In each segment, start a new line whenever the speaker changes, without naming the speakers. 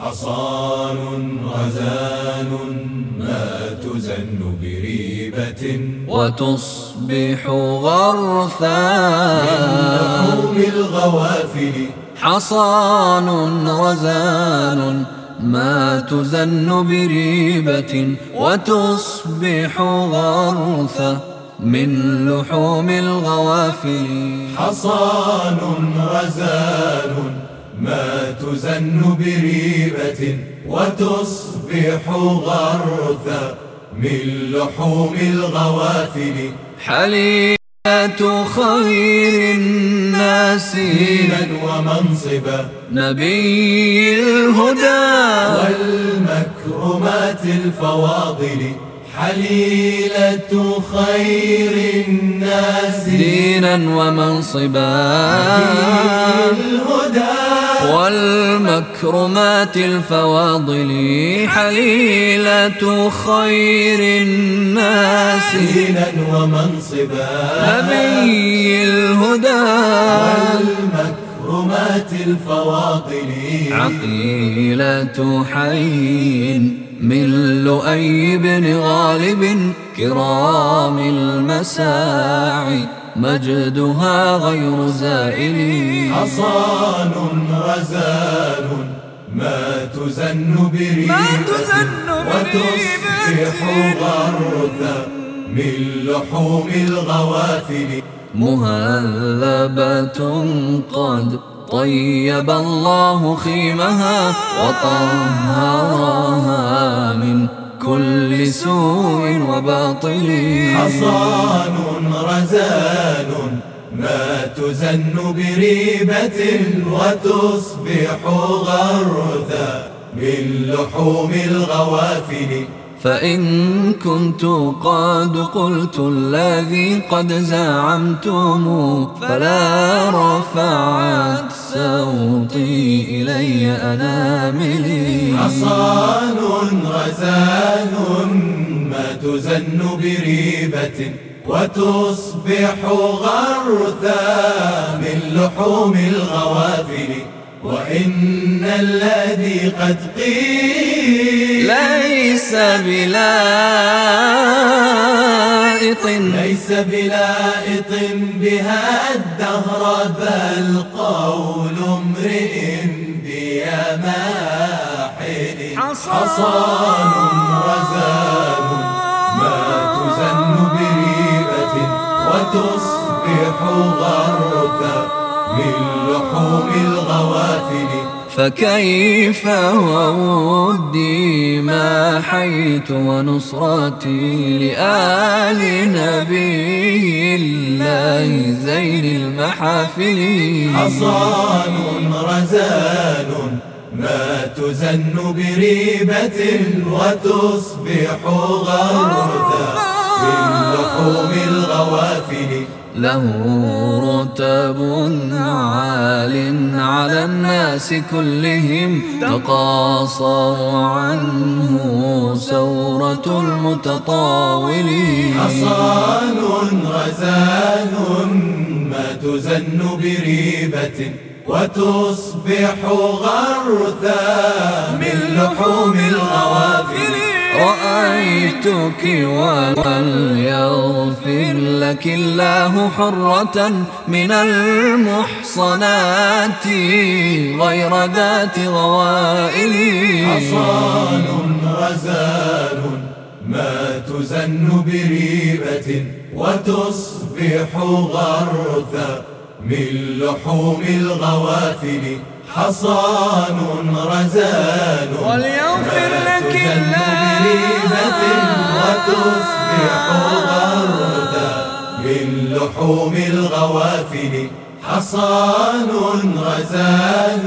حصان غزال ما تزن بريبة
وتصبح غرثا.
من لحوم الغوافل
حصان غزال ما تزن بريبة وتصبح غرثا. من لحوم الغوافل.
حصان غزال ما تزن بريبة وتصبح غرثا من لحوم الغوافل.
حليلة خير الناس
دينا ومنصبا
نبي الهدى.
والمكرمات الفواضل. حليلة خير الناس.
دينا ومنصبا.
الهدى.
والمكرمات الفواضل حليلة خير الناس.
دينا ومنصبا.
نبي الهدى.
والمكرمات الفواضل.
عقيلة حي من لؤي بن غالب كرام المساعي. مجدها غير زائل.
حصان غزال ما تزن بريبة وتصبح غرثا من لحوم الغوافل.
مهذبة قد طيب الله خيمها وطهرها من كل سوء وباطل.
حصان رزان ما تزن بريبة وتصبح غرثا من لحوم الغوافل.
فإن كنت قد قلت الذي قد زعمتم فلا رفعت صوتي إلي أناملي
حصان غزال ما تزن بريبة وتصبح غرثا من لحوم الغوافل. وإن الذي قد قيل
ليس بلائط.
ليس بلائط بها الدهر بل قول امرئ بيماحل حصان غزال ما تزن بريبة وتصبح غرثا. من لحوم الغوافل.
فكيف وودي ما حيت ونصرتي لآل نبي الله زين المحافل.
حصان رزان ما تزن بريبة وتصبح غرثا من لحوم الغوافل.
له رتب عال على الناس كلهم تقاصر عنه سورة المتطاولين.
حصان غزال ما تزن بريبة وتصبح غرثا من لحوم الغوافل.
رأيتك وليغفر لك الله حرة من المحصنات غير ذات غوائل.
حصان غزال ما تزن بريبة وتصبح غرثا. من لحوم الغوافل حصان رزان.
وليغفر لك
بريبة وتصبح غرثا من لحوم الغوافل حصان غزال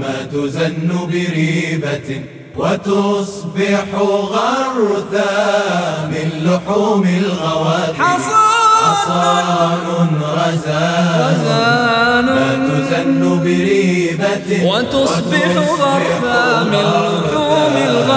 ما تزن بريبة وتصبح غرثا. من لحوم الغوافل حصان
وتصبح غرفا من لحوم الغوافل